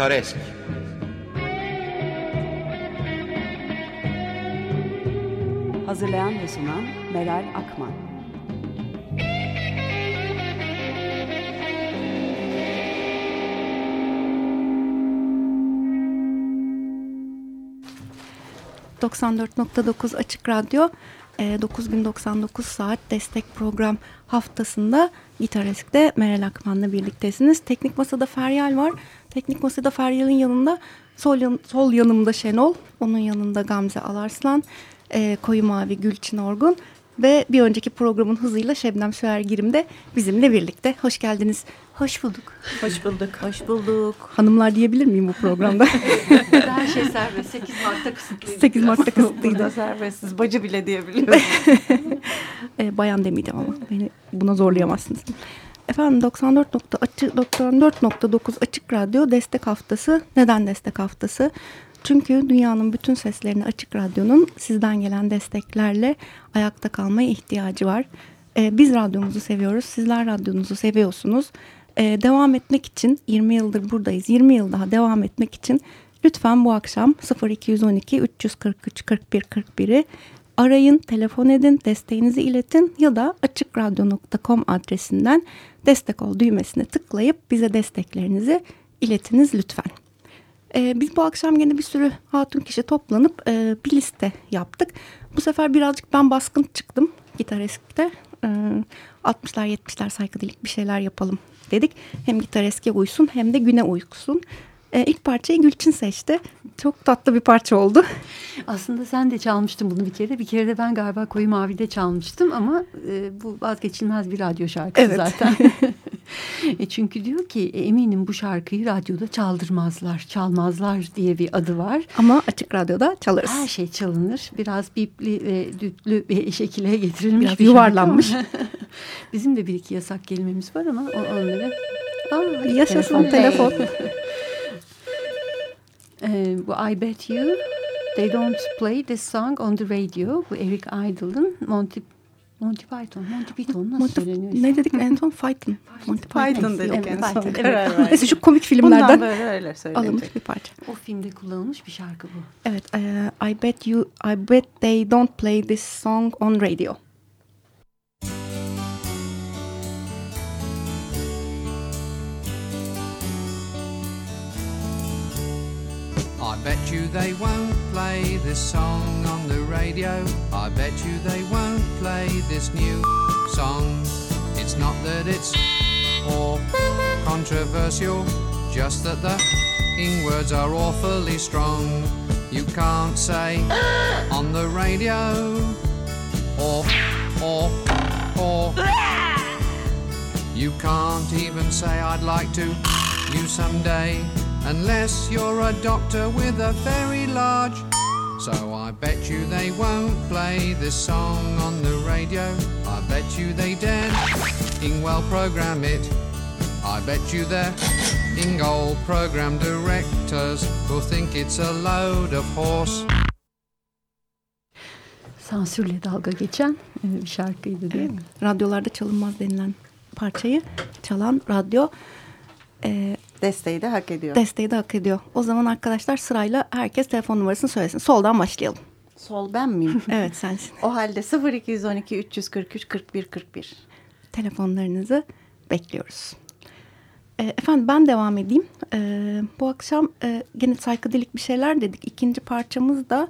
Gitaresk Hazırlayan ve sunan Meral Akman ...94.9 Açık Radyo... ...9099 saat destek program haftasında... ...Gitaresk'te Meral Akman'la birliktesiniz. Teknik Masa'da Feryal var. Teknik Masa'da Feryal'in yanında... Sol, yan, sol yanımda Şenol, onun yanında Gamze Alarslan, e, Koyu Mavi Gülçin Orgun ve bir önceki programın hızıyla Şebnem Süergirim de bizimle birlikte. Hoş geldiniz. Hoş bulduk. Hoş bulduk. Hoş bulduk. Hanımlar diyebilir miyim bu programda? Her şey serbest. 8 Mart'ta kısıtlıydı. 8 Mart'ta kısıtlıydı. Burada serbestsiz. Bacı bile diyebiliyoruz. e, bayan demeyeceğim ama beni buna zorlayamazsınız. Efendim 94.9 Açık Radyo Destek Haftası. Neden Destek Haftası? Çünkü dünyanın bütün seslerini Açık Radyo'nun sizden gelen desteklerle ayakta kalmaya ihtiyacı var. Ee, biz radyomuzu seviyoruz, sizler radyonuzu seviyorsunuz. Ee, devam etmek için 20 yıldır buradayız. 20 yıl daha devam etmek için lütfen bu akşam 0212 343 41 41'i arayın, telefon edin, desteğinizi iletin ya da açıkradyo.com adresinden destek ol düğmesine tıklayıp bize desteklerinizi iletiniz lütfen. Ee, biz bu akşam yine bir sürü hatun kişi toplanıp e, bir liste yaptık. Bu sefer birazcık ben baskın çıktım gitar eskide. Ee, 60'lar 70'ler saykadelik bir şeyler yapalım dedik. Hem gitar eski uysun hem de güne uykusun. Ee, ilk parçayı Gülçin seçti. Çok tatlı bir parça oldu. Aslında sen de çalmıştın bunu bir kere. Bir kere de ben galiba Koyu Mavi'de çalmıştım ama e, bu vazgeçilmez bir radyo şarkısı evet. zaten. e çünkü diyor ki e, eminim bu şarkıyı radyoda çaldırmazlar, çalmazlar diye bir adı var. Ama açık radyoda çalarız. Her şey çalınır. Biraz bipli ve dütlü bir şekilde getirilmiş Biraz bir yuvarlanmış. Bizim de bir iki yasak kelimemiz var ama onları... Aa, Yaşasın telefon. telefon. Bu I Bet You They Don't Play This Song on the Radio bu Eric Idle'ın Monty Monty Python, Monty Python nasıl Monty, söyleniyor? Ne dedik en son? Python. Monty Python dedik evet, en Python. son. Evet. Evet. Neyse şu komik filmlerden Bundan böyle öyle alınmış bir parça. O filmde kullanılmış bir şarkı bu. Evet, uh, I bet you, I bet they don't play this song on radio. I bet you they won't play this song on the radio. I bet you they won't play this new song. It's not that it's or controversial, just that the ing words are awfully strong. You can't say on the radio or or or. You can't even say I'd like to you someday unless you're a doctor with a very large. So I bet you they won't play this song on the radio. I bet you they dare Ingwell program it. I bet you their Ingol program directors will think it's a load of horse. Sansürle dalga geçen bir şarkıydı değil mi? Radyolarda çalınmaz denilen parçayı çalan radyo e, desteği de hak ediyor. Desteği de hak ediyor. O zaman arkadaşlar sırayla herkes telefon numarasını söylesin. Soldan başlayalım. Sol ben miyim? evet sensin. o halde 0212 343 41 41. Telefonlarınızı bekliyoruz. E, efendim ben devam edeyim. E, bu akşam e, gene saykadelik bir şeyler dedik. İkinci parçamız da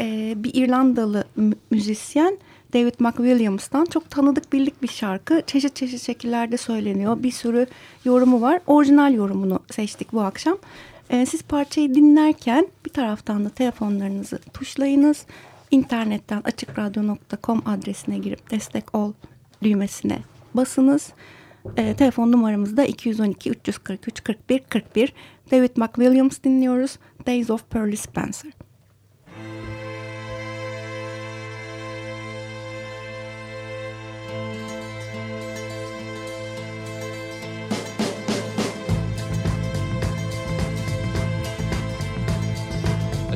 e, bir İrlandalı müzisyen David McWilliams'tan çok tanıdık bildik bir şarkı. Çeşit çeşit şekillerde söyleniyor. Bir sürü yorumu var. Orijinal yorumunu seçtik bu akşam. Ee, siz parçayı dinlerken bir taraftan da telefonlarınızı tuşlayınız. İnternetten açıkradyo.com adresine girip destek ol düğmesine basınız. Ee, telefon numaramız da 212 343 41 41. David McWilliams dinliyoruz. Days of Pearly Spencer.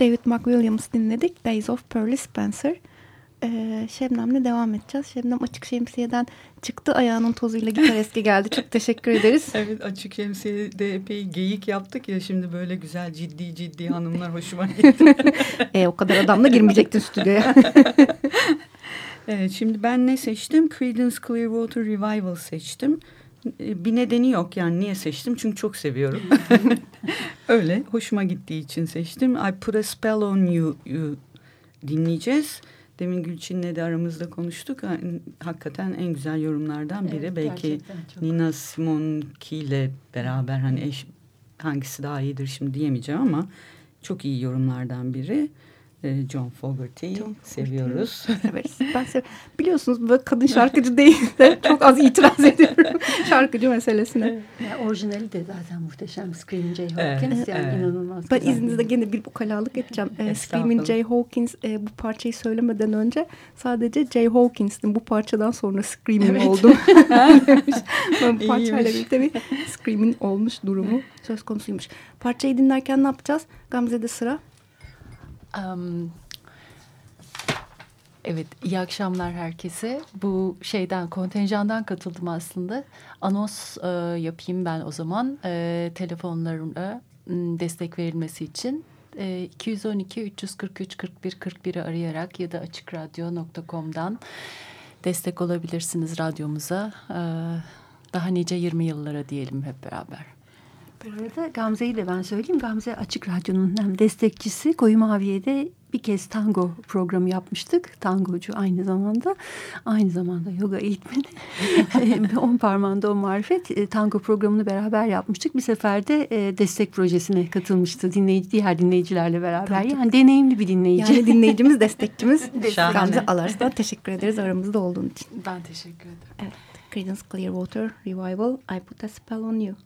David McWilliams dinledik. Days of Pearly Spencer. Ee, Şebnem'le devam edeceğiz. Şebnem açık şemsiyeden çıktı. Ayağının tozuyla gitar eski geldi. Çok teşekkür ederiz. Evet açık şemsiyede epey geyik yaptık ya şimdi böyle güzel ciddi ciddi hanımlar hoşuma gitti. Ee, o kadar adamla girmeyecektin stüdyoya. evet şimdi ben ne seçtim? Creedence Clearwater Revival seçtim. Ee, Bir nedeni yok yani niye seçtim? Çünkü çok seviyorum. Öyle hoşuma gittiği için seçtim. I Put a Spell on You, you dinleyeceğiz. Demin Gülçin'le de aramızda konuştuk. Hakikaten en güzel yorumlardan biri. Evet, Belki. Nina Simone ile beraber hani eş, hangisi daha iyidir şimdi diyemeyeceğim ama çok iyi yorumlardan biri. Ee, John Fogerty'yi seviyoruz. Severiz. Ben sev Biliyorsunuz böyle kadın şarkıcı değil de çok az itiraz ediyorum şarkıcı meselesine. Yani orijinali de zaten muhteşem. Screaming Jay Evet, Hawkins yani evet. inanılmaz Ben izninizle gene bir ukalalık edeceğim. Ee. Screaming Jay Hawkins e, bu parçayı söylemeden önce sadece Jay Hawkins'in bu parçadan sonra Screaming Evet. oldum. ben bu parçayla birlikte bir Screaming olmuş durumu söz konusuymuş. Parçayı dinlerken ne yapacağız? Gamze'de sıra. Am, evet, iyi akşamlar herkese. Bu şeyden, kontenjandan katıldım aslında. Anons e, yapayım ben o zaman. E, telefonlarımla destek verilmesi için. E, 212 343 41 41'i arayarak ya da açıkradyo.com'dan destek olabilirsiniz radyomuza. E, daha nice 20 yıllara diyelim hep beraber. Bu arada Gamze'yi de ben söyleyeyim. Gamze Açık Radyo'nun hem destekçisi. Koyu Mavi'ye bir kez tango programı yapmıştık. Tangocu aynı zamanda. Aynı zamanda yoga eğitmeni. on parmağında o marifet. E, Tango programını beraber yapmıştık. Bir sefer de e, destek projesine katılmıştı. Dinleyici, diğer dinleyicilerle beraber. Yani deneyimli bir dinleyici. Yani dinleyicimiz, destekçimiz. Gamze Alars'tan teşekkür ederiz aramızda olduğun için. Ben teşekkür ederim. Evet. Creedence Clearwater Revival, I Put a Spell on You.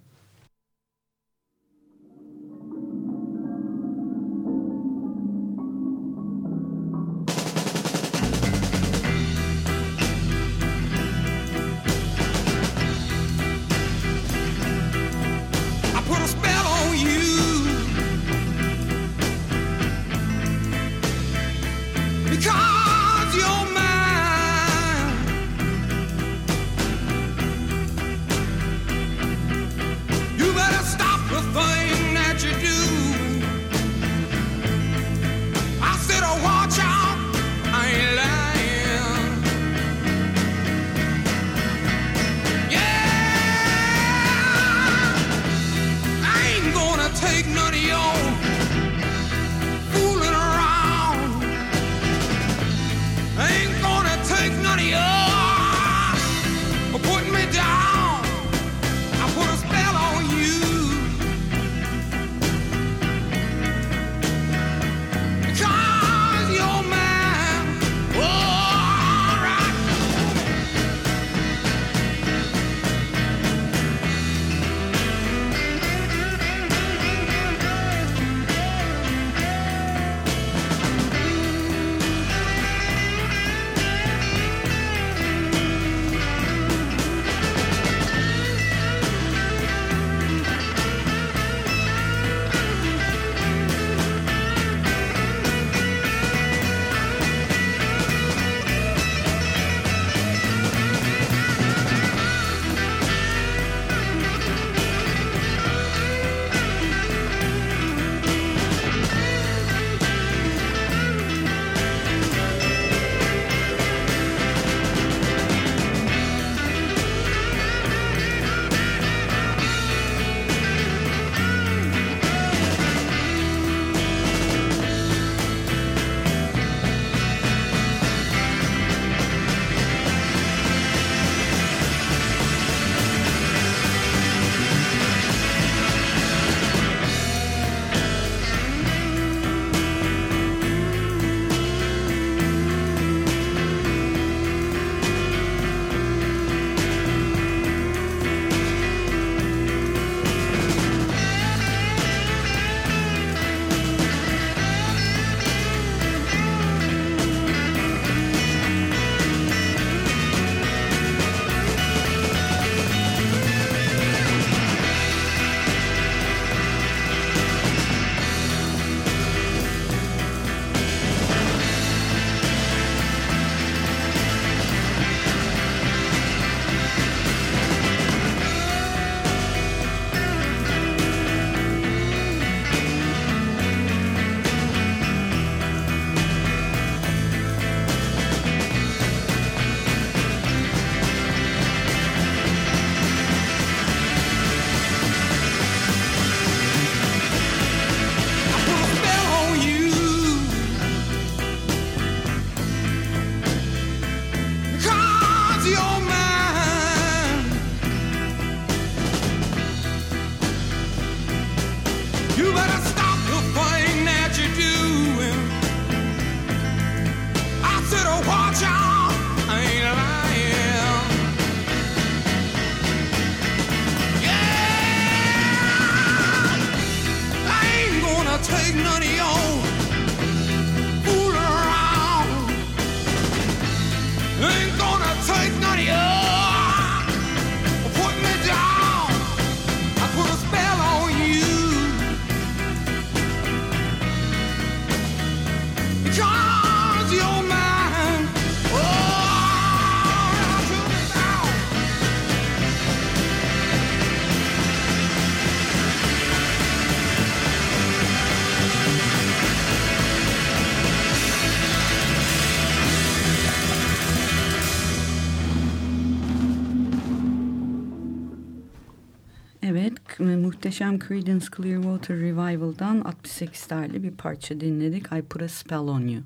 Muhteşem Creedence Clearwater Revival'dan 68 tarihli bir parça dinledik. I Put a Spell on You.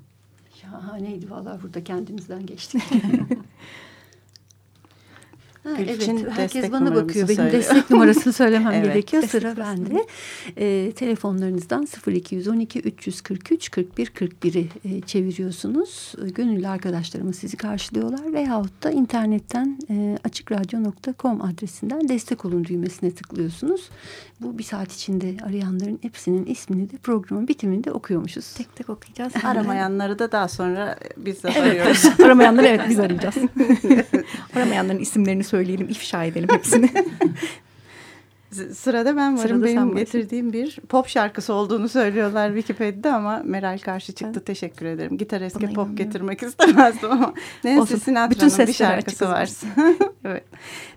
Şahaneydi valla burada kendimizden geçtik. Ha, Gülçin evet, herkes bana bakıyor. Benim söylüyor. destek numarasını söylemem Evet. gerekiyor. Sıra bende. Ee, telefonlarınızdan 0212 343 41 41'i e, çeviriyorsunuz. E, Gönüllü arkadaşlarımız sizi karşılıyorlar. Veyahut da internetten e, açıkradyo.com adresinden destek olun düğmesine tıklıyorsunuz. Bu bir saat içinde arayanların hepsinin ismini de programın bitiminde okuyormuşuz. Tek tek okuyacağız. Aramayanları da daha sonra biz de Evet. arıyoruz. Aramayanları evet biz arayacağız. Aramayanların isimlerini söyleyelim, ifşa edelim hepsini. Sırada ben varım. Sırada Benim getirdiğim bir pop şarkısı olduğunu söylüyorlar Wikipedia'da ama Meral karşı çıktı. Teşekkür ederim. Gitar eski Buna pop getirmek istemezdim ama Nancy Sinatra'nın bir şarkısı var. evet.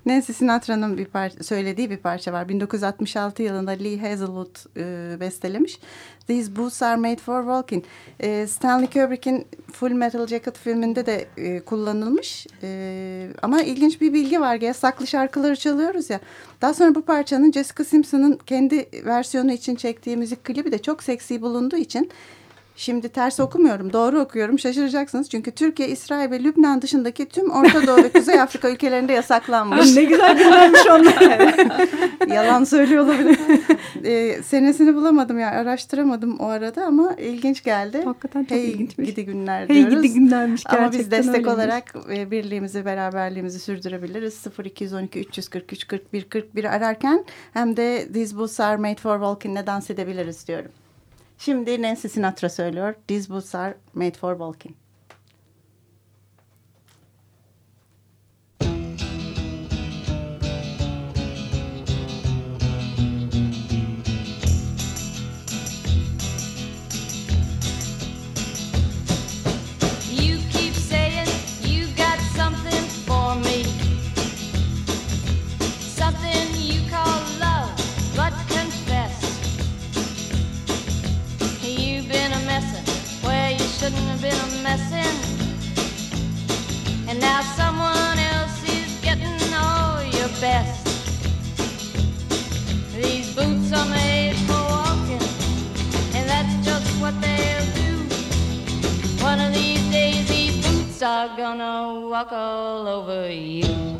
Nancy Sinatra'nın bir par- söylediği bir parça var. 1966 yılında Lee Hazelwood e, bestelemiş. These Boots Are Made For Walking. E, Stanley Kubrick'in Full Metal Jacket filminde de e, kullanılmış. E, ama ilginç bir bilgi var. Yasaklı şarkıları çalıyoruz ya. Daha sonra bu parçanın Jessica Simpson'ın kendi versiyonu için çektiği müzik klibi de çok seksi bulunduğu için Şimdi ters okumuyorum, doğru okuyorum. Şaşıracaksınız çünkü Türkiye, İsrail ve Lübnan dışındaki tüm Orta Doğu ve Kuzey Afrika ülkelerinde yasaklanmış. ne güzel dinlenmiş onlar. Yalan söylüyor olabilir. e, senesini bulamadım yani araştıramadım o arada ama ilginç geldi. Hakikaten çok hey, ilginçmiş. gidi günler Hey diyoruz. gidi günlermiş gerçekten Ama biz destek öyleymiş. olarak e, birliğimizi, beraberliğimizi sürdürebiliriz. 0212 343 41 41 ararken hem de These Boots Are Made For Walking'le dans edebiliriz diyorum. Şimdi Nancy Sinatra söylüyor. Boots Are Made For Walking. Boots are made for walking, and that's just what they'll do. One of these days, these boots are gonna walk all over you.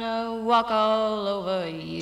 Gonna walk all over you. You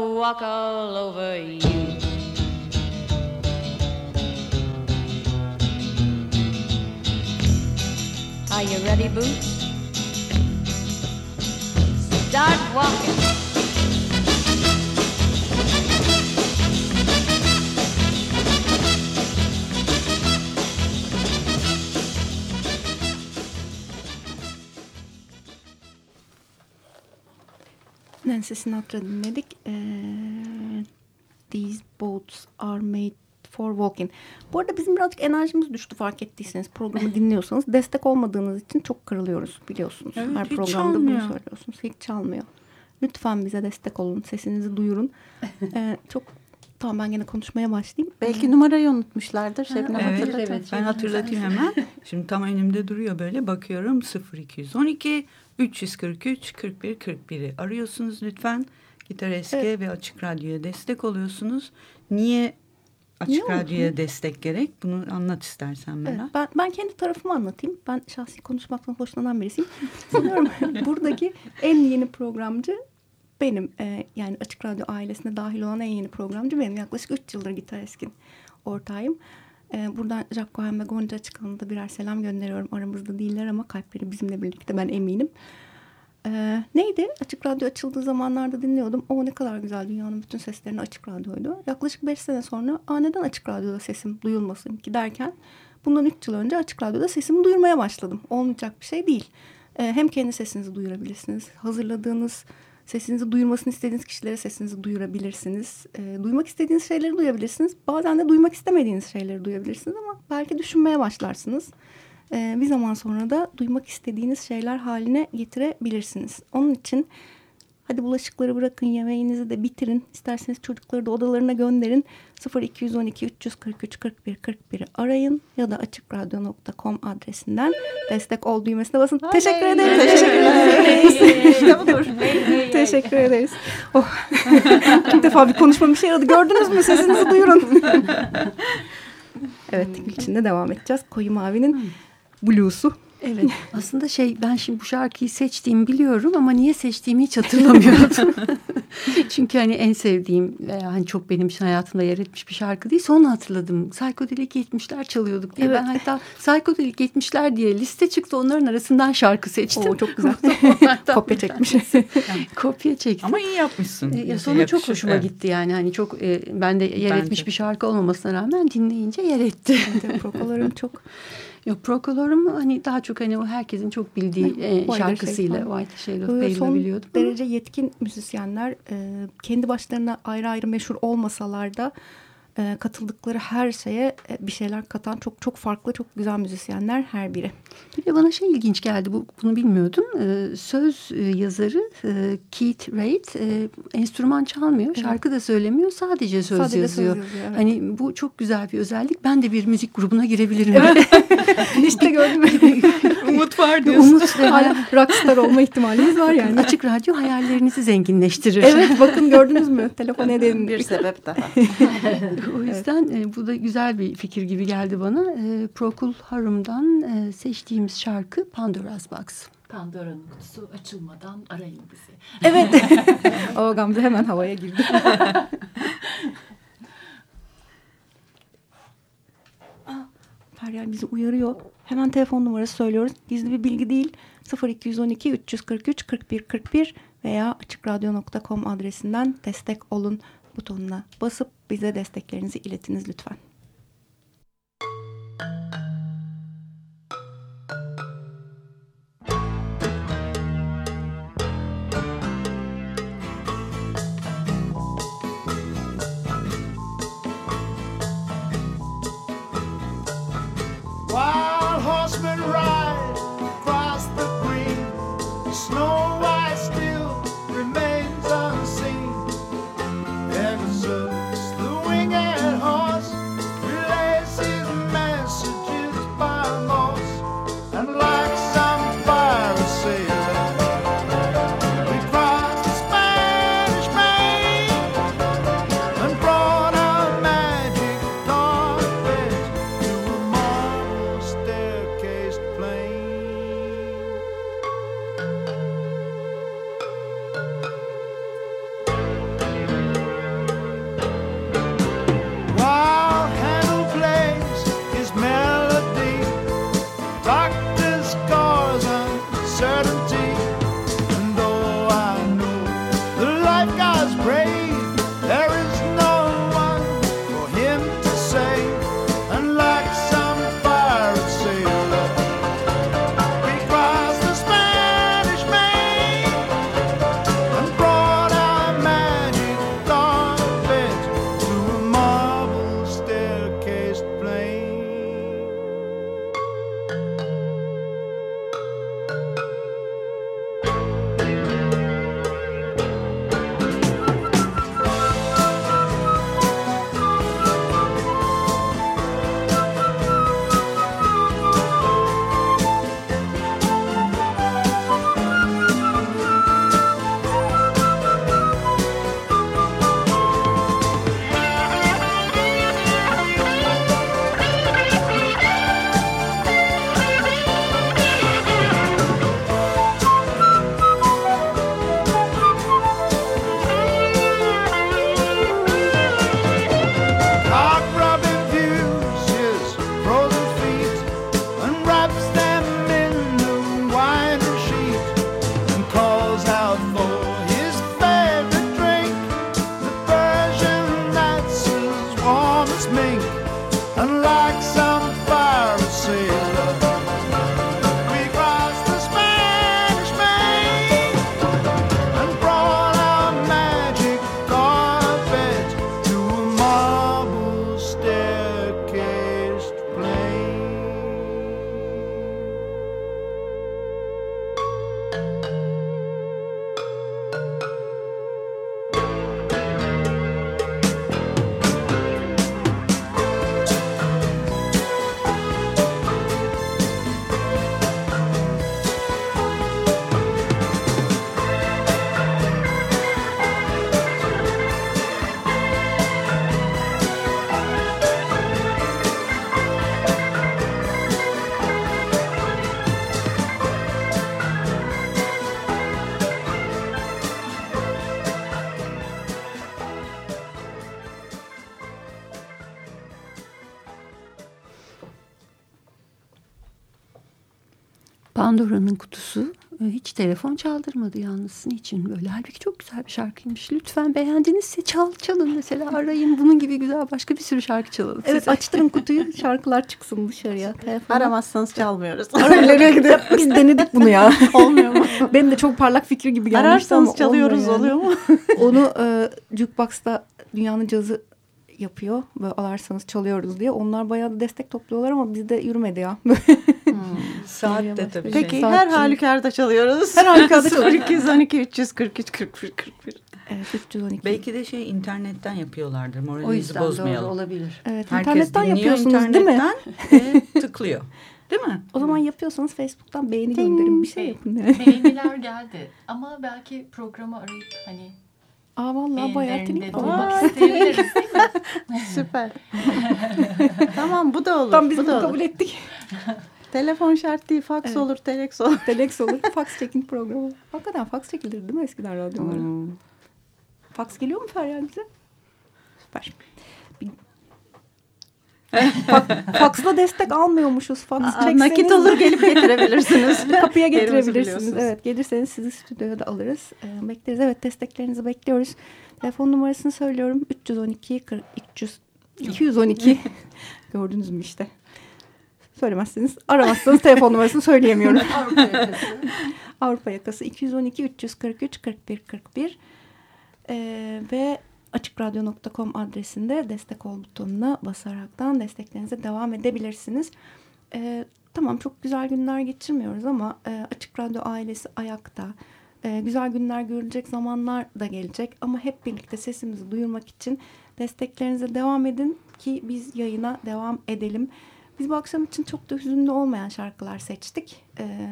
walk all over you. Are you ready, Boots? Start walking. Nancy Sinatra dinledik. Ee, These boats are made for walking. Bu arada bizim birazcık enerjimiz düştü fark ettiyseniz. Programı dinliyorsanız. Destek olmadığınız için çok kırılıyoruz biliyorsunuz. Evet, Her programda çalmıyor. bunu söylüyorsunuz. Hiç çalmıyor. Lütfen bize destek olun. Sesinizi duyurun. Ee, çok Tamam ben gene konuşmaya başlayayım. Belki numarayı unutmuşlardır. Şebnem Evet, hatırlatır. evet. ben hatırlatayım hemen. Şimdi tam önümde duruyor böyle bakıyorum 0212 343 41 41'i arıyorsunuz lütfen. Gitar Eski Evet. ve Açık Radyo'ya destek oluyorsunuz. Niye Açık Niye Radyo'ya destek gerek? Bunu anlat istersen Meral. Evet, ben, ben kendi tarafımı anlatayım. Ben şahsi konuşmaktan hoşlanan birisiyim. Sanıyorum buradaki en yeni programcı benim. Ee, yani Açık Radyo ailesine dahil olan en yeni programcı benim. Yaklaşık 3 yıldır Gitar Eskin ortağıyım. Ee, buradan Jack Cohen ve Gonca Çıkan'a da birer selam gönderiyorum. Aramızda değiller ama kalpleri bizimle birlikte ben eminim. Ee, neydi? Açık Radyo açıldığı zamanlarda dinliyordum. O ne kadar güzel dünyanın bütün seslerini Açık Radyo'ydu. Yaklaşık 5 sene sonra Aa, neden Açık Radyo'da sesim duyulmasın ki derken bundan 3 yıl önce Açık Radyo'da sesimi duyurmaya başladım. Olmayacak bir şey değil. Ee, hem kendi sesinizi duyurabilirsiniz. Hazırladığınız sesinizi duyurmasını istediğiniz kişilere sesinizi duyurabilirsiniz. Ee, duymak istediğiniz şeyleri duyabilirsiniz. Bazen de duymak istemediğiniz şeyleri duyabilirsiniz ama belki düşünmeye başlarsınız. e, bir zaman sonra da duymak istediğiniz şeyler haline getirebilirsiniz. Onun için hadi bulaşıkları bırakın yemeğinizi de bitirin. İsterseniz çocukları da odalarına gönderin. 0212 343 41 41'i arayın ya da açıkradyo.com adresinden destek ol düğmesine basın. Teşekkür ederiz. Teşekkür ederiz. Budur. Teşekkür ederiz. Oh. İlk defa bir konuşma bir şey yaradı. Gördünüz mü? Sesinizi duyurun. evet Gülçin'de devam edeceğiz. Koyu Mavi'nin Blues'u. Evet aslında şey ben şimdi bu şarkıyı seçtiğimi biliyorum ama niye seçtiğimi hiç hatırlamıyordum. Çünkü hani en sevdiğim veya hani çok benim için hayatımda yer etmiş bir şarkı değil. Sonra hatırladım. Psikodelik 70'ler çalıyorduk diye. Evet. Ben hatta Psikodelik 70'ler diye liste çıktı. Onların arasından şarkı seçtim. Oo, çok güzel. Kopya çekmiş. Kopya çektim. Ama iyi yapmışsın. E, Ya sonu çok hoşuma Evet. gitti yani hani çok e, ben de yer Bence. etmiş bir şarkı olmamasına rağmen dinleyince yer etti. Prokolarım çok Yok Procolorum hani daha çok hani o herkesin çok bildiği e, White şarkısıyla. White Shade of son biliyordum. ama- derece yetkin müzisyenler e, kendi başlarına ayrı ayrı meşhur olmasalar da e, katıldıkları her şeye e, bir şeyler katan çok çok farklı çok güzel müzisyenler her biri. Bir de bana şey ilginç geldi bu bunu bilmiyordum. Ee, söz e, yazarı e, Keith Reid e, enstrüman çalmıyor, şarkı da söylemiyor, sadece söz Sadece söz yazıyor. yazıyor, evet. Hani bu çok güzel bir özellik. Ben de bir müzik grubuna girebilirim. işte gördün mü? Umut var diyorsun. Umut Hala rockstar olma ihtimaliniz var yani. Açık Radyo hayallerinizi zenginleştirir. evet bakın gördünüz mü? Telefon edelim. Bir sebep daha. o yüzden e, bu da güzel bir fikir gibi geldi bana. E, Procol Harum'dan e, seçtiğimiz şarkı Pandora's Box. Pandora'nın kutusu açılmadan arayın bizi. Evet. o Gamze hemen havaya girdi. Aa, Feryal bizi uyarıyor. Hemen telefon numarası söylüyoruz. Gizli bir bilgi değil. 0212 343 41 41 veya açıkradyo.com adresinden destek olun butonuna basıp bize desteklerinizi iletiniz lütfen. Telefon çaldırmadı yalnız. Niçin böyle? Halbuki çok güzel bir şarkıymış. Lütfen beğendinizse çal, çalın mesela arayın. Bunun gibi güzel başka bir sürü şarkı çalalım. Evet size. açtırın kutuyu şarkılar çıksın dışarıya. Telefona. Aramazsanız çalmıyoruz. Nereye gidiyor? Biz denedik bunu ya. Olmuyor mu? Benim de çok parlak fikri gibi gelmişti Ararsanız ama çalıyoruz olmuyor oluyor yani. mu? Onu e, Jukebox'ta dünyanın cazı yapıyor. Böyle alarsanız çalıyoruz diye. Onlar bayağı da destek topluyorlar ama bizde yürümedi ya. Saat de tabii. Peki, şey. Her halükarda çalıyoruz. Her halükarda çalıyoruz. 212 343 41 41. evet 312. Belki de şey internetten yapıyorlardır. o Moralinizi yüzden doğru bozmayalım. olabilir. Evet, Herkes internetten dinliyor yapıyorsunuz değil mi? internetten ve tıklıyor. Değil mi? O zaman yapıyorsanız Facebook'tan beğeni gönderin bir şey yapın. Yani. Beğeniler geldi ama belki programı arayıp hani Aa vallahi bayağı tenik bulmak isteyebiliriz değil mi? Süper. tamam bu da olur. Tam biz bu bunu da kabul olur. ettik. Telefon şart değil, faks Evet. olur, telex olur. Telex olur. fax çekin programı. Hakikaten fax çekilir değil mi eskiden radyolara? Hmm. Fax geliyor mu Feryal bize? Süper. Faksla destek almıyormuşuz. Fax Aa, nakit olur gelip getirebilirsiniz. kapıya getirebilirsiniz. Evet gelirseniz sizi stüdyoya da alırız. Ee, bekleriz. Evet desteklerinizi bekliyoruz. Telefon numarasını söylüyorum. 312 40, 300 212 gördünüz mü işte. Söylemezseniz aramazsanız telefon numarasını söyleyemiyorum. Avrupa yakası. Avrupa yakası 212 343 41 41 Ee, ve açıkradyo.com adresinde destek ol butonuna basaraktan desteklerinize devam edebilirsiniz. Ee, tamam çok güzel günler geçirmiyoruz ama e, Açık Radyo ailesi ayakta. Ee, güzel günler görülecek zamanlar da gelecek ama hep birlikte sesimizi duyurmak için desteklerinize devam edin ki biz yayına devam edelim. Biz bu akşam için çok da hüzünlü olmayan şarkılar seçtik. Ee,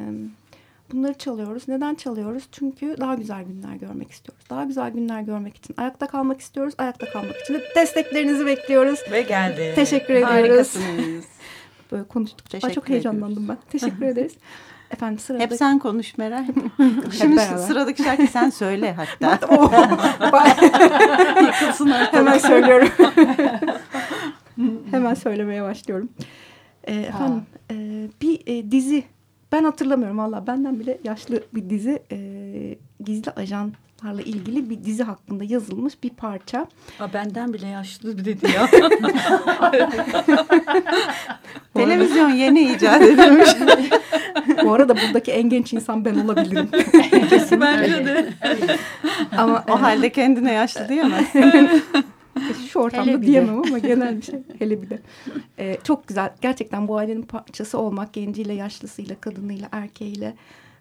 bunları çalıyoruz. Neden çalıyoruz? Çünkü daha güzel günler görmek istiyoruz. Daha güzel günler görmek için ayakta kalmak istiyoruz. Ayakta kalmak için de desteklerinizi bekliyoruz. Ve geldi. Teşekkür ediyoruz. Harikasınız. Böyle konuştuk. Ay, Teşekkür çok heyecanlandım ben. Teşekkür ederiz. Efendim sırada... Hep sen konuş Meral. Şimdi beraber. sıradaki şarkı sen söyle hatta. Yıkılsın Hemen söylüyorum. Hemen söylemeye başlıyorum. Ee, efendim e, bir e, dizi ben hatırlamıyorum valla benden bile yaşlı bir dizi e, gizli ajanlarla ilgili bir dizi hakkında yazılmış bir parça. Aa, benden bile yaşlı bir dedi ya. Televizyon yeni icat edilmiş. Bu arada buradaki en genç insan ben olabilirim. Bence de. Ama o halde kendine yaşlı diyemez. Şu ortamda diyemem ama genel bir şey. Hele bir de. Ee, çok güzel. Gerçekten bu ailenin parçası olmak, genciyle, yaşlısıyla, kadınıyla, erkeğiyle,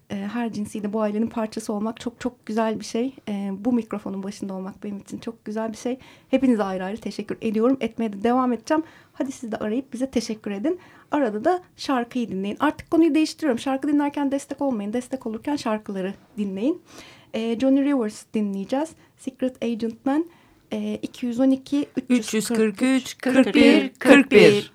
e, her cinsiyle bu ailenin parçası olmak çok çok güzel bir şey. E, bu mikrofonun başında olmak benim için çok güzel bir şey. Hepinize ayrı ayrı teşekkür ediyorum. Etmeye de devam edeceğim. Hadi siz de arayıp bize teşekkür edin. Arada da şarkıyı dinleyin. Artık konuyu değiştiriyorum. Şarkı dinlerken destek olmayın. Destek olurken şarkıları dinleyin. E, Johnny Rivers dinleyeceğiz. Secret Agent Man. E, 212 343 41 41.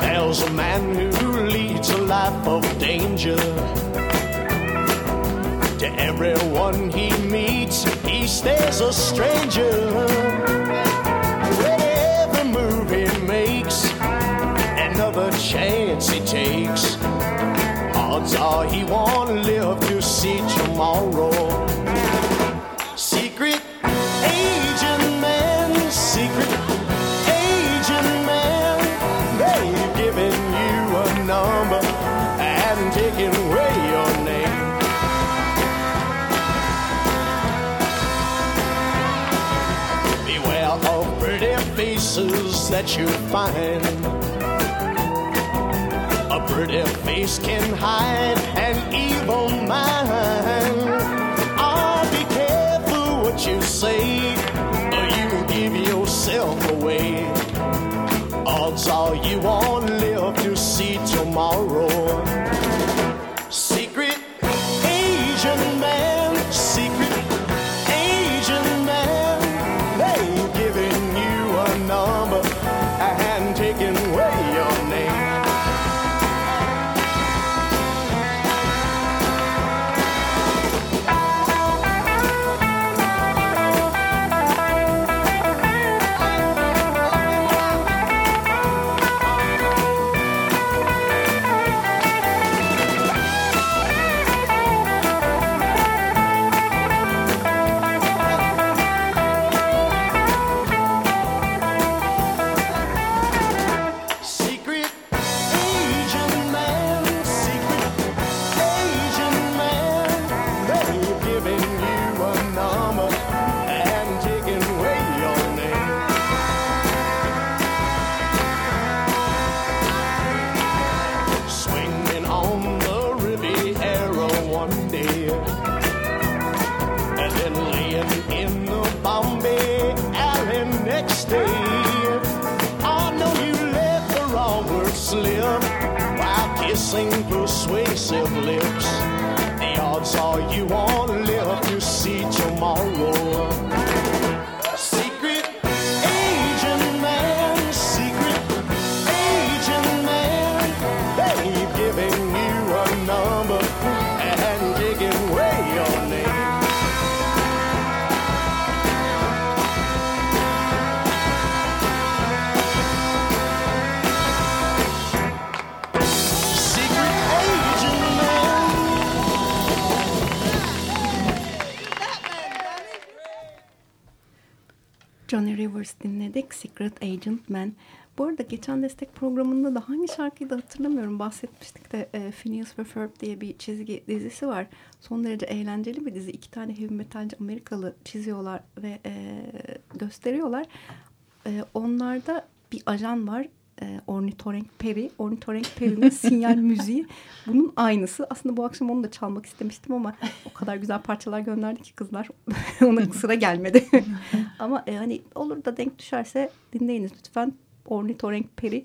There's a man who leads a life of danger. To everyone he meets, he stays a stranger. Takes. Odds are he won't live to see tomorrow. Secret agent man, secret agent man, they've given you a number and taken away your name. Beware of pretty faces that you find. Pretty face can hide an evil mind. Ah, be careful what you say, or you give yourself away. Odds are you won't live to see tomorrow. Secret Agent Man. Bu arada geçen destek programında da hangi şarkıyı da hatırlamıyorum. Bahsetmiştik de e, Phineas ve Ferb diye bir çizgi dizisi var. Son derece eğlenceli bir dizi. İki tane heavy metalci Amerikalı çiziyorlar ve e, gösteriyorlar. E, onlarda bir ajan var. E, Ornitorenk Perry. Ornitorenk Perry'nin sinyal müziği bunun aynısı. Aslında bu akşam onu da çalmak istemiştim ama o kadar güzel parçalar gönderdi ki kızlar. Ona sıra gelmedi. ama e, hani olur da denk düşerse dinleyiniz lütfen. Ornitorenk Perry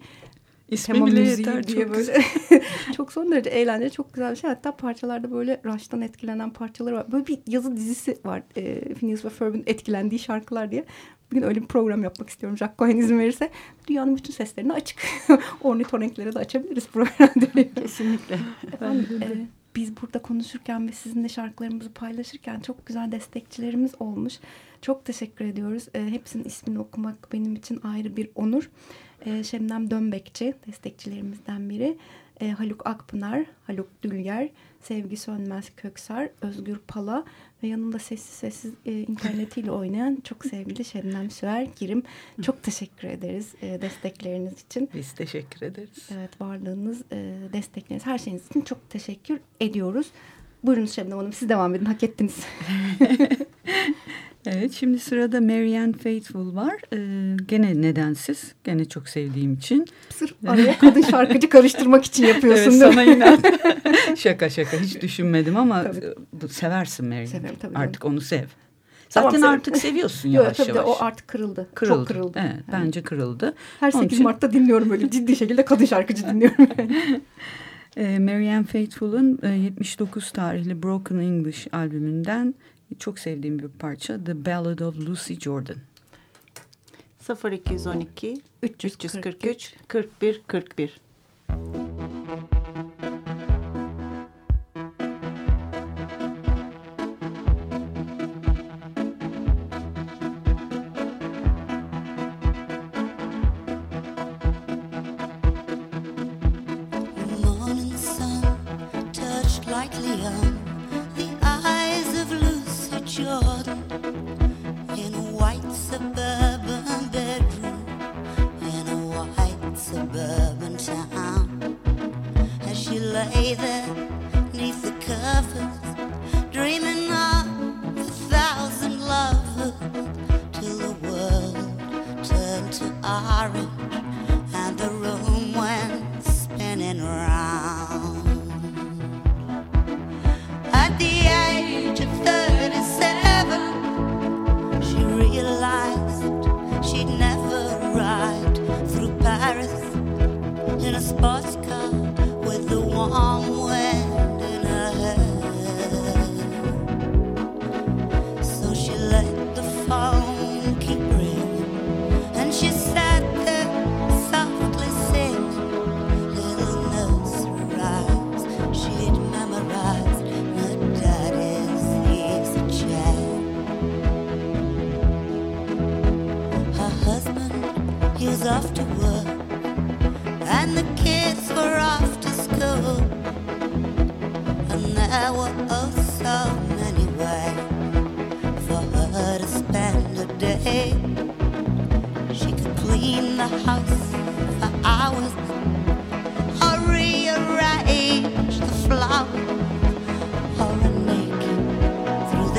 İsmi tema bile yeter. diye çok böyle çok son derece eğlenceli çok güzel bir şey. Hatta parçalarda böyle Rush'tan etkilenen parçaları var. Böyle bir yazı dizisi var. E, Phineas ve Ferb'in etkilendiği şarkılar diye. Bugün öyle bir program yapmak istiyorum. Jack Cohen izin verirse. Dünyanın bütün seslerini açık. Ornitorenkleri de açabiliriz programda. Kesinlikle. Efendim, e, biz burada konuşurken ve sizinle şarkılarımızı paylaşırken çok güzel destekçilerimiz olmuş. Çok teşekkür ediyoruz. E, hepsinin ismini okumak benim için ayrı bir onur. E, Şebnem Dönbekçi destekçilerimizden biri. E, Haluk Akpınar, Haluk Dülger, Sevgi Sönmez Köksar, Özgür Pala ve yanında sessiz sessiz e, internetiyle oynayan çok sevgili Şebnem Süer Girim. Çok teşekkür ederiz e, destekleriniz için. Biz teşekkür ederiz. Evet varlığınız, e, destekleriniz, her şeyiniz için çok teşekkür ediyoruz. Buyurunuz Şebnem Hanım siz devam edin hak ettiniz. Evet şimdi sırada Marianne Faithfull var. Ee, gene nedensiz. Gene çok sevdiğim için. Sırf araya kadın şarkıcı karıştırmak için yapıyorsun Evet değil sana mi? inat. şaka şaka hiç düşünmedim ama Tabii. bu, seversin Marianne. Severim, tabii Artık onu sev. Tamam, Zaten severim. artık seviyorsun Yok yavaş tabii de yavaş. o artık kırıldı. Kırıldı. Çok kırıldı. Evet, Yani bence kırıldı. her Onun 8 için- Mart'ta dinliyorum böyle ciddi şekilde kadın şarkıcı dinliyorum. E, Marianne Faithfull'un e, 79 tarihli Broken English albümünden çok sevdiğim bir parça The Ballad of Lucy Jordan. 0212 343 343 41 41.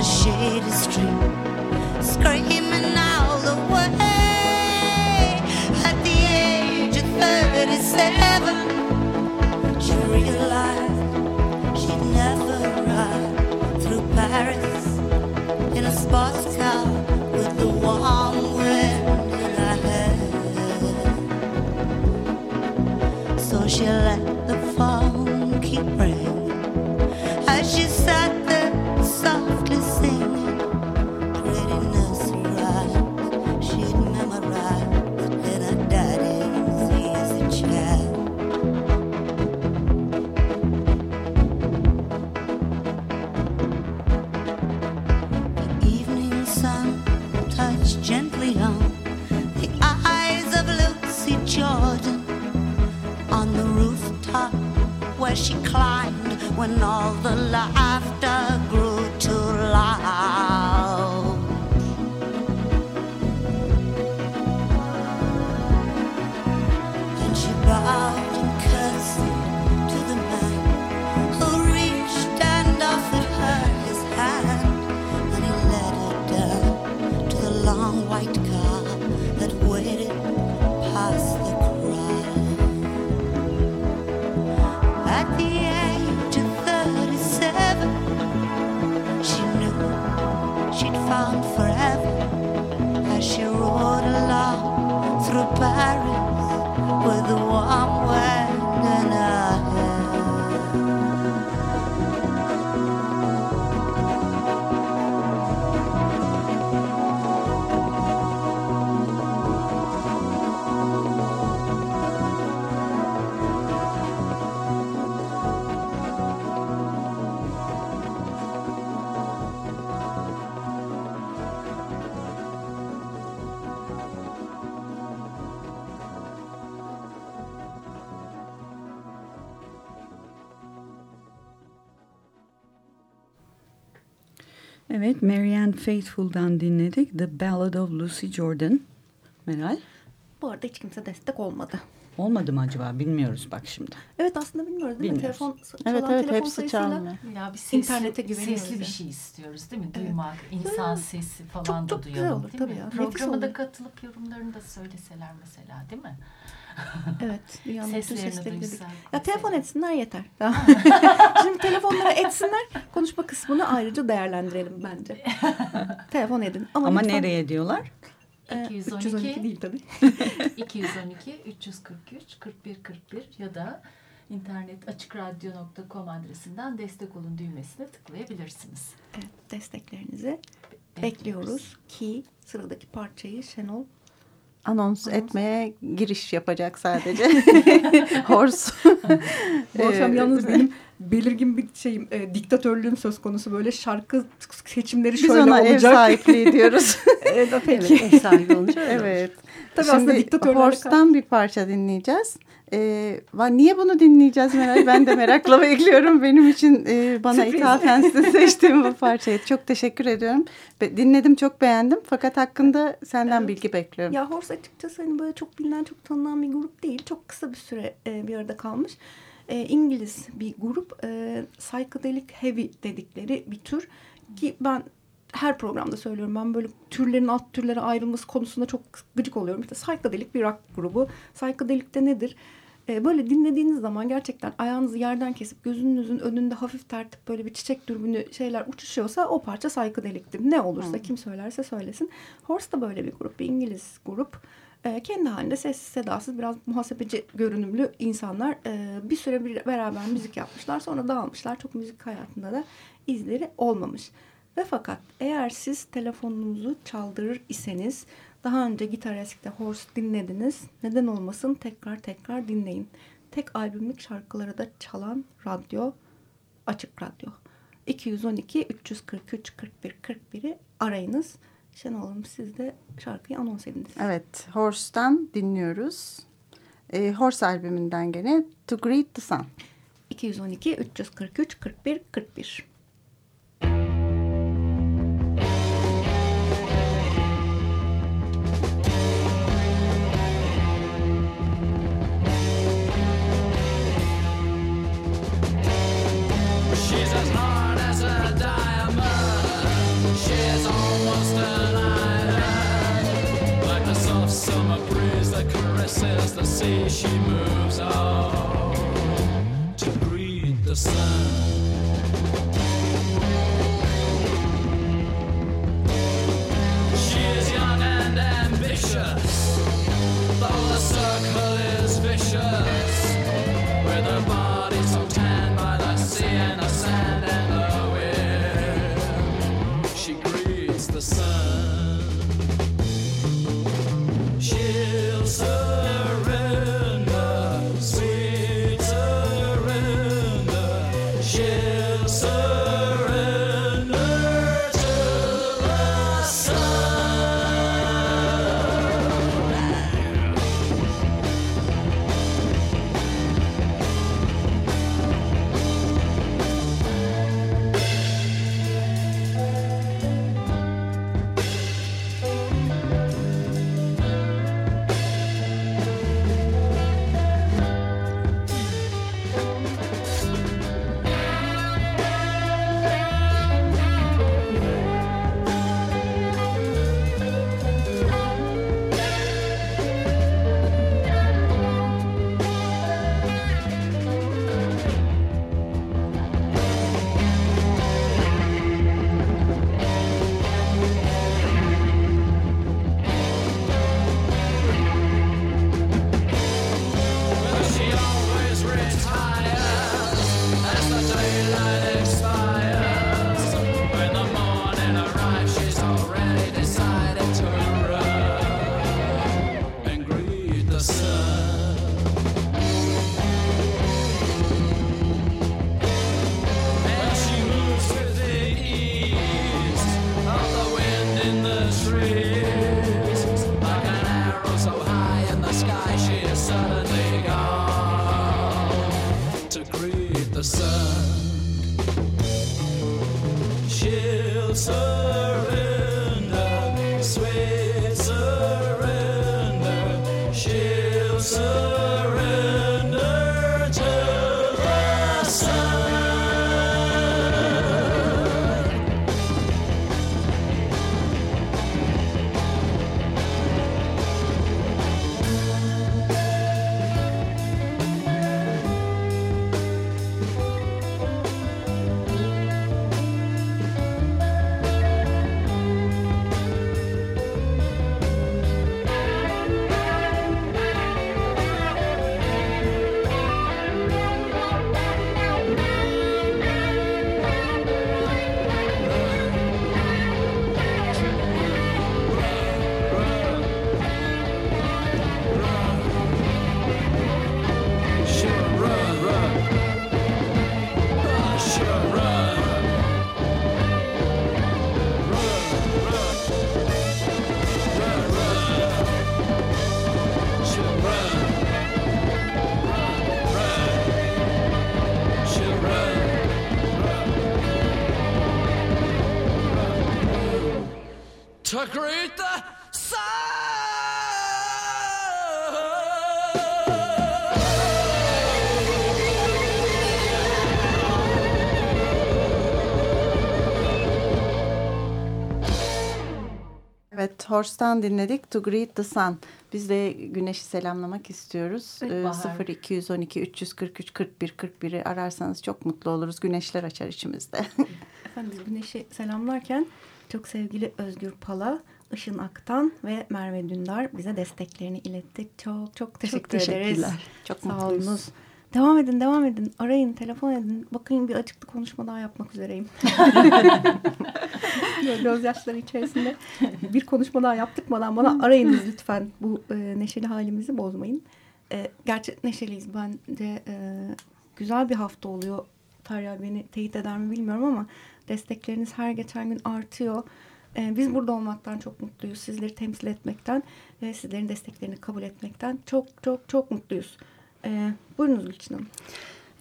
The shady street, screaming all the way. At the age of 37, Evet, Marianne Faithfull'dan dinledik. The Ballad of Lucy Jordan. Meral, Bu arada hiç kimse destek olmadı. olmadı mı acaba? Bilmiyoruz bak şimdi. Evet aslında bilmiyoruz değil mi? Bilmiyoruz. Telefon, Evet evet telefon hepsi çalmıyor. Ya bir İnternete güveniyoruz sesli bir şey istiyoruz değil mi? Duymak, insan sesi falan Çok- da çok güzel duyalım olur değil tabii mi? ya. Programa da katılıp yorumlarını da söyleseler mesela değil mi? Evet. Dünyanın bütün Seslerini sesleri dedik. duysak. Ya telefon etsinler yeter. Şimdi telefonlara etsinler. Konuşma kısmını ayrıca değerlendirelim bence. telefon edin. Ama, Ama lütfen, nereye diyorlar? e, 212 312 değil tabii. 212 343 41 41 ya da internet açıkradyo.com adresinden destek olun düğmesine tıklayabilirsiniz. Evet, desteklerinizi bekliyoruz ki sıradaki parçayı Şenol Anons etmeye giriş yapacak sadece. Horse. Bu akşam Ee, yalnız benim belirgin bir şeyim, e, diktatörlüğüm söz konusu. Böyle şarkı seçimleri Biz şöyle ona ev olacak. sahipliği diyoruz. evet, Evet, peki. ev sahibi olunca evet. Tabii aslında Şimdi diktatörlerle Horse'dan bir parça dinleyeceğiz. Ee, niye bunu dinleyeceğiz Meral? Ben de merakla bekliyorum. Benim için e, bana Sürpriz. ithafen seçtiğim bu parçayı. Çok teşekkür ediyorum. Be- dinledim, çok beğendim. Fakat hakkında senden Evet. bilgi bekliyorum. Ya Horse açıkçası hani böyle çok bilinen, çok tanınan bir grup değil. Çok kısa bir süre e, bir arada kalmış. E, İngiliz bir grup. E, psychedelic heavy dedikleri bir tür. Ki ben her programda söylüyorum. Ben böyle türlerin alt türlere ayrılması konusunda çok gıcık oluyorum. İşte psychedelic bir rock grubu. Psychedelic de nedir? E, böyle dinlediğiniz zaman gerçekten ayağınızı yerden kesip gözünüzün önünde hafif tertip böyle bir çiçek dürbünü şeyler uçuşuyorsa o parça psychedelic'tir. Ne olursa kim söylerse söylesin. Horse da böyle bir grup. Bir İngiliz grup. E, kendi halinde sessiz sedasız biraz muhasebeci görünümlü insanlar e, bir süre bir, beraber müzik yapmışlar. Sonra dağılmışlar. Çok müzik hayatında da izleri olmamış. Ve fakat eğer siz telefonunuzu çaldırır iseniz daha önce Gitar Esk'te Horse dinlediniz. Neden olmasın tekrar tekrar dinleyin. Tek albümlük şarkıları da çalan radyo Açık Radyo. 212 343 41 41'i arayınız. Şenol Hanım siz de şarkıyı anons ediniz. Evet, Horse'dan dinliyoruz. Ee, Horse albümünden gene To Greet the Sun. 212 343 41 41. The sun. Horse'tan dinledik To Greet the Sun. Biz de güneşi selamlamak istiyoruz. Ee, Bahar. 0 212 343 41 41'i ararsanız çok mutlu oluruz. Güneşler açar içimizde. Efendim Güneş'i selamlarken çok sevgili Özgür Pala, Işın Aktan ve Merve Dündar bize desteklerini ilettik. Çok çok teşekkür ederiz. teşekkürler. Çok Sağ mutluyuz. olunuz. Devam edin, devam edin. Arayın, telefon edin. Bakayım bir açıklı konuşma daha yapmak üzereyim. Böyle gözyaşları içerisinde bir konuşma daha yaptıkmadan bana arayınız lütfen. Bu e, neşeli halimizi bozmayın. E, gerçi neşeliyiz. Bence e, güzel bir hafta oluyor. Taryal beni teyit eder mi bilmiyorum ama destekleriniz her geçen gün artıyor. E, biz burada olmaktan çok mutluyuz. Sizleri temsil etmekten ve sizlerin desteklerini kabul etmekten çok çok çok mutluyuz. E, buyurunuz Gülçin Hanım.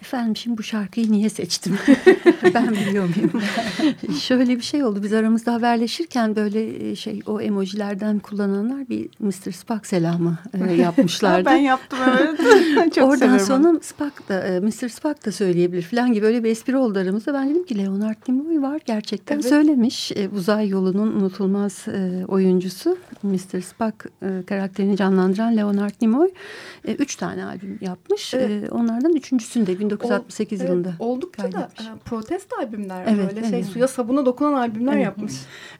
Efendim şimdi bu şarkıyı niye seçtim? ben biliyor muyum? Şöyle bir şey oldu. Biz aramızda haberleşirken böyle e, şey o emojilerden kullananlar bir Mr. Spock selamı e, yapmışlardı. ben yaptım evet. çok Oradan severim sonra. Spock da, e, Mr. Spock da söyleyebilir falan gibi öyle bir espri oldu aramızda. Ben dedim ki Leonard Nimoy var gerçekten Evet. söylemiş. E, uzay yolunun unutulmaz e, oyuncusu Mr. Spock e, karakterini canlandıran Leonard Nimoy. E, üç tane albüm yapmış. Evet. E, onlardan üçüncüsünde 1968 O- yılında. evet, oldukça da kaydetmiş. e, protesto albümler Evet, böyle şey evet. suya sabuna dokunan albümler Evet. yapmış.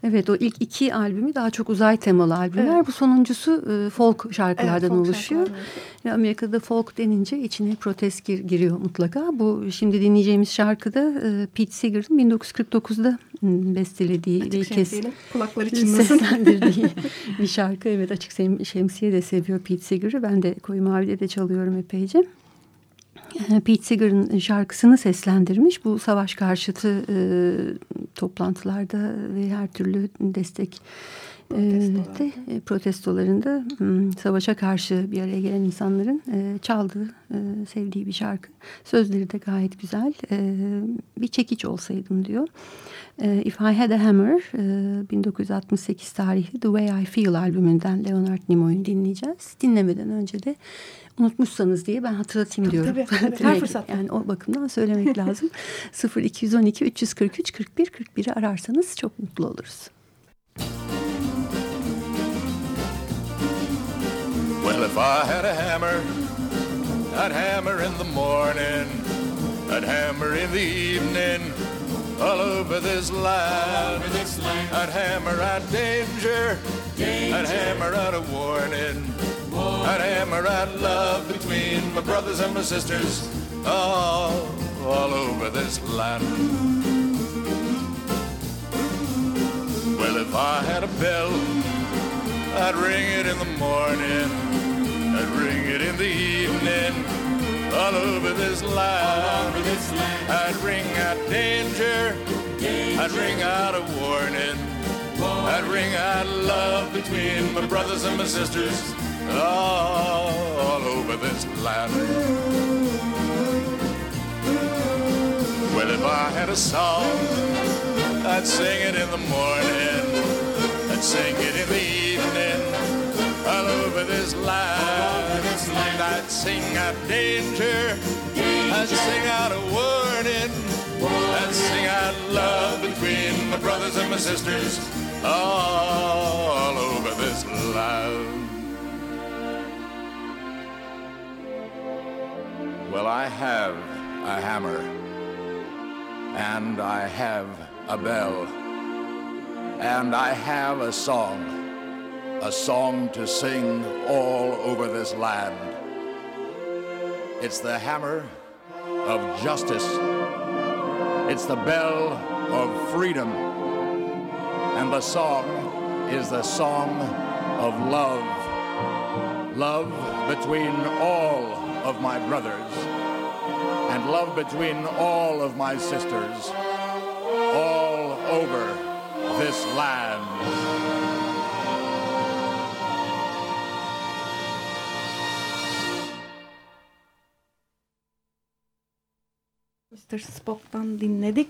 Evet o ilk iki albümü daha çok uzay temalı albümler. Evet. Bu sonuncusu e, folk şarkılardan folk oluşuyor. şarkılardan. Ve Amerika'da folk denince içine protest gir- giriyor mutlaka. Bu şimdi dinleyeceğimiz şarkıda e, Pete Seeger'ın 1949'da m, bestelediği Açık ilk kez kulakları çınlasın. bir şarkı. Evet Açık Şemsiye de seviyor Pete Seeger'ı. Ben de Koyu Mavi'de de çalıyorum epeyce. E, Pete Seeger'ın şarkısını seslendirmiş. Bu savaş karşıtı e, toplantılarda ve her türlü destek e, de, e, protestolarında savaşa karşı bir araya gelen insanların e, çaldığı, e, sevdiği bir şarkı. Sözleri de gayet güzel. Bir çekiç olsaydım diyor. If I Had a Hammer e, 1968 tarihli The Way I Feel albümünden Leonard Nimoy'un dinleyeceğiz. Dinlemeden önce de unutmuşsanız diye ben hatırlatayım diyorum. tabii, tabii. Her fırsatta. Yani o bakımdan söylemek lazım. 0212 343 41 41'i ararsanız çok mutlu oluruz. Well, if I had a hammer, I'd hammer in the morning, I'd hammer in the evening, all over this land. I'd hammer out danger, I'd hammer out a warning, I'd hammer out love between my brothers and my sisters, all, all over this land. Well, if I had a bell, I'd ring it in the morning, I'd ring it in the evening, all over this land. I'd ring out danger, I'd ring out a warning, I'd ring out love between my brothers and my sisters, all, over this land. Well, if I had a song, I'd sing it in the morning, I'd sing it in the evening, over this land. I'd sing out danger, I'd sing out a warning, I'd sing out love between my brothers and my sisters, all over this land. Well, I have a hammer, and I have a bell, and I have a song, a song to sing all over this land. It's the hammer of justice, it's the bell of freedom, and the song is the song of love. Love between all of my brothers and love between all of my sisters all over this land. Mr. Spock'tan dinledik.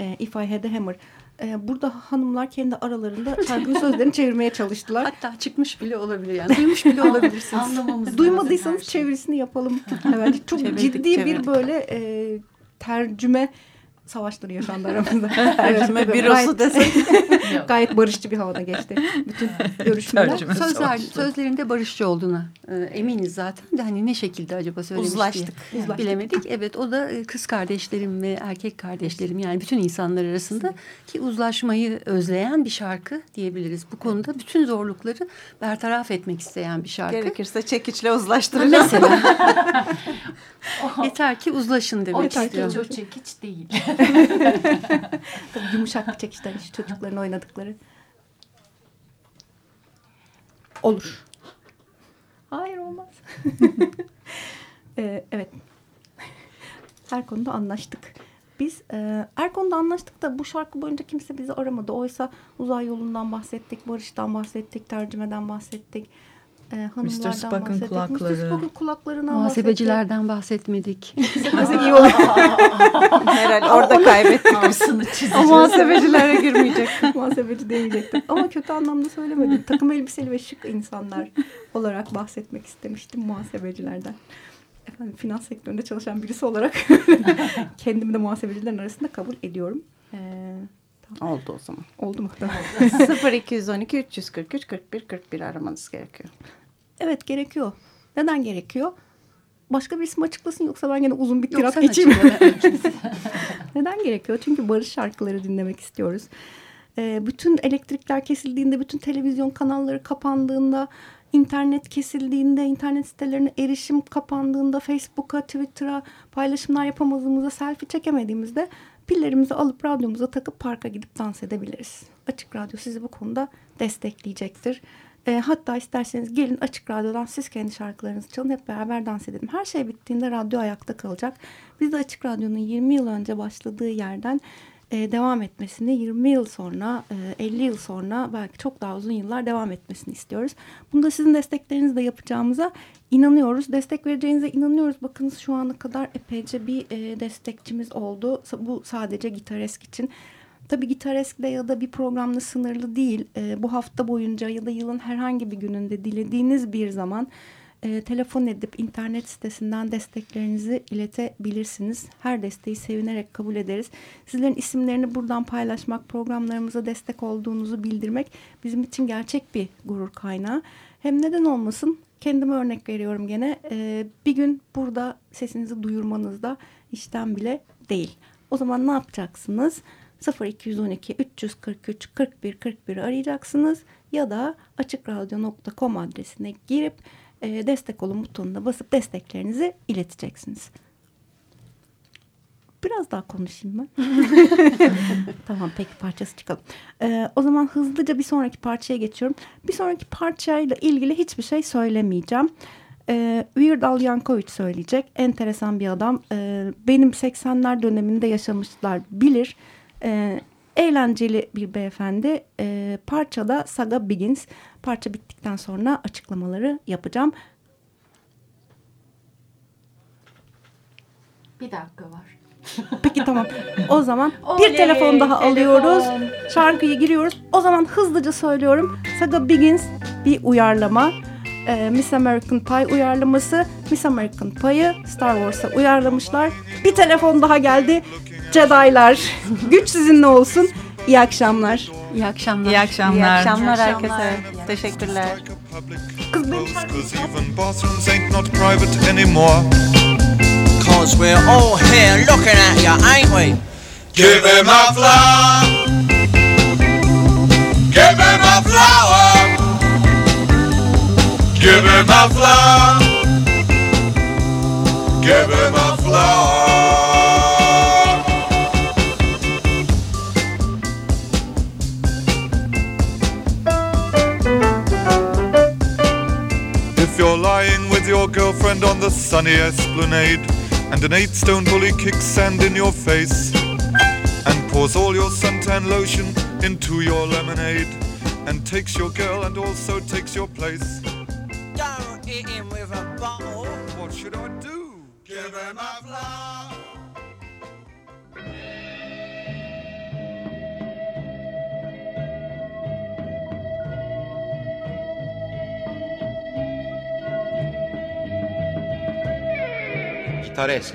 E, If I Had a Hammer. E, burada hanımlar kendi aralarında şarkının sözlerini çevirmeye çalıştılar. Hatta çıkmış bile olabilir yani. Duymuş bile olabilirsiniz. Anlamamız Duymadıysanız çevirisini yapalım. Evet, çok Çevirdik, ciddi bir çevirdik. böyle e, tercüme savaşları yaşandı aramızda. Tercüme Evet, bürosu desek. Gayet barışçı bir havada geçti. Bütün görüşmeler. Sözler, sözlerinde barışçı olduğuna e, eminiz zaten de hani ne şekilde acaba söylemiş Uzlaştık. diye Uzlaştık. bilemedik. Evet o da e, kız kardeşlerim ve erkek kardeşlerim yani bütün insanlar arasında ki uzlaşmayı özleyen bir şarkı diyebiliriz. Bu konuda bütün zorlukları bertaraf etmek isteyen bir şarkı. Gerekirse çekiçle uzlaştıracağız. Mesela. Yeter ki uzlaşın demek O istiyorum. çekiç o çekiç değil. Tabii yumuşak bir çekişten işte çocukların oynadıkları. Olur. Hayır olmaz. Ee, evet. Her konuda anlaştık. Biz e, her konuda anlaştık da bu şarkı boyunca kimse bizi aramadı. Oysa uzay yolundan bahsettik, barıştan bahsettik, tercümeden bahsettik. E, hanımlardan Spock'ın bahsettik. kulakları. Mr. Spock'ın kulaklarından Muhasebecilerden bahsetmedik. bahsettik. iyi olur. Herhalde orada kaybettik biz. O muhasebecilere girmeyecek. Muhasebeci demeyecektim. Ama kötü anlamda söylemedim. Takım elbiseli ve şık insanlar olarak bahsetmek istemiştim muhasebecilerden. Efendim finans sektöründe çalışan birisi olarak kendimi de muhasebecilerin arasında kabul ediyorum. Ee, Oldu o zaman. oldu mu? 0212 343 41 41 aramanız gerekiyor. evet gerekiyor. Neden gerekiyor? Başka bir isim açıklasın yoksa ben gene uzun bir Yok, tirat geçeyim. Neden gerekiyor? Çünkü barış şarkıları dinlemek istiyoruz. Ee, bütün elektrikler kesildiğinde, bütün televizyon kanalları kapandığında, internet kesildiğinde, internet sitelerine erişim kapandığında, Facebook'a, Twitter'a paylaşımlar yapamadığımızda, selfie çekemediğimizde pillerimizi alıp radyomuza takıp parka gidip dans edebiliriz. Açık Radyo sizi bu konuda destekleyecektir. E, hatta isterseniz gelin Açık Radyo'dan siz kendi şarkılarınızı çalın hep beraber dans edelim. Her şey bittiğinde radyo ayakta kalacak. Biz de Açık Radyo'nun 20 yıl önce başladığı yerden e, devam etmesini 20 yıl sonra, e, 50 yıl sonra belki çok daha uzun yıllar devam etmesini istiyoruz. Bunu da sizin desteklerinizle yapacağımıza inanıyoruz. Destek vereceğinize inanıyoruz. Bakınız şu ana kadar epeyce bir e, destekçimiz oldu. Bu sadece Gitaresk için. Tabii Gitaresk'de ya da bir programla sınırlı değil. E, bu hafta boyunca ya da yılın herhangi bir gününde dilediğiniz bir zaman e, telefon edip internet sitesinden desteklerinizi iletebilirsiniz. Her desteği sevinerek kabul ederiz. Sizlerin isimlerini buradan paylaşmak, programlarımıza destek olduğunuzu bildirmek bizim için gerçek bir gurur kaynağı. Hem neden olmasın kendime örnek veriyorum gene e, bir gün burada sesinizi duyurmanız da işten bile değil. O zaman ne yapacaksınız? 0212 343 41 41 arayacaksınız ya da açıkradyo.com adresine girip e, destek olun butonuna basıp desteklerinizi ileteceksiniz. Biraz daha konuşayım ben. tamam peki parçası çıkalım. Ee, o zaman hızlıca bir sonraki parçaya geçiyorum. Bir sonraki parçayla ilgili hiçbir şey söylemeyeceğim. Ee, Weird Al Yankovic söyleyecek. Enteresan bir adam. Ee, benim 80'ler döneminde yaşamışlar bilir. Ee, eğlenceli bir beyefendi. Ee, parçada Saga Begins. Parça bittikten sonra açıklamaları yapacağım. Bir dakika var. Peki tamam. O zaman Oley, bir telefon daha telefon. alıyoruz. Şarkıyı giriyoruz. O zaman hızlıca söylüyorum. Saga Begins bir uyarlama. Ee, Miss American Pie uyarlaması. Miss American Pie'ı Star Wars'a uyarlamışlar. Bir telefon daha geldi. Jedi'lar. Güç sizinle olsun. İyi akşamlar. İyi akşamlar. İyi akşamlar. İyi akşamlar İyi akşamlar. herkese. Teşekkürler. Kız benim Cause even bathrooms ain't not private anymore. Cause we're all here looking at you, ain't we? Give him a flower. Give him a flower. Give him a flower. Give him a flower. Your girlfriend on the sunny esplanade and an eight stone bully kicks sand in your face and pours all your suntan lotion into your lemonade and takes your girl and also takes your place. Don't hit him with a bottle. What should I do? Give him a flower. Piktoresk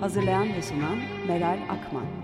Hazırlayan ve sunan Meral Akman.